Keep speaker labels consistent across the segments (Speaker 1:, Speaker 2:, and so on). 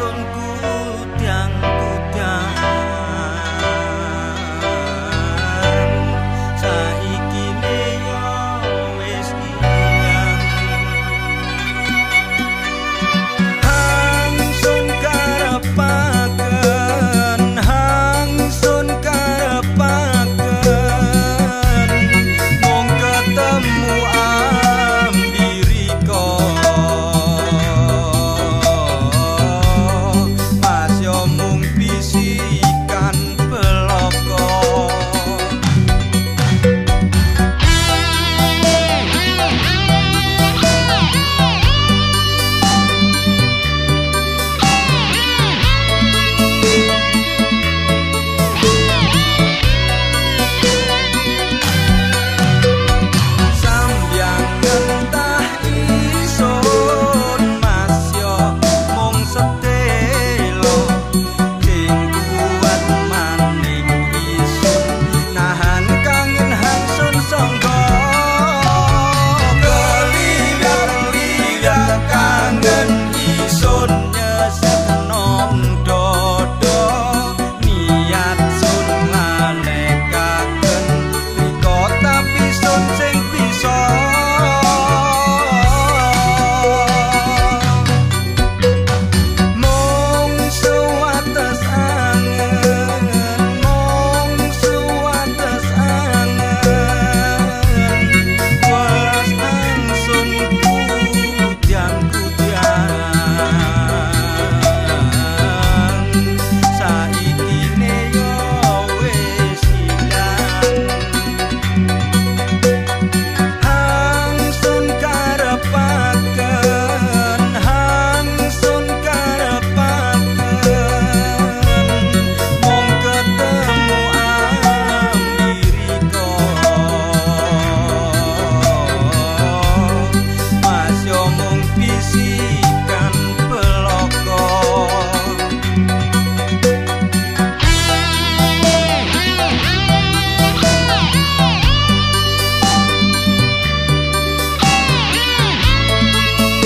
Speaker 1: some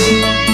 Speaker 1: Música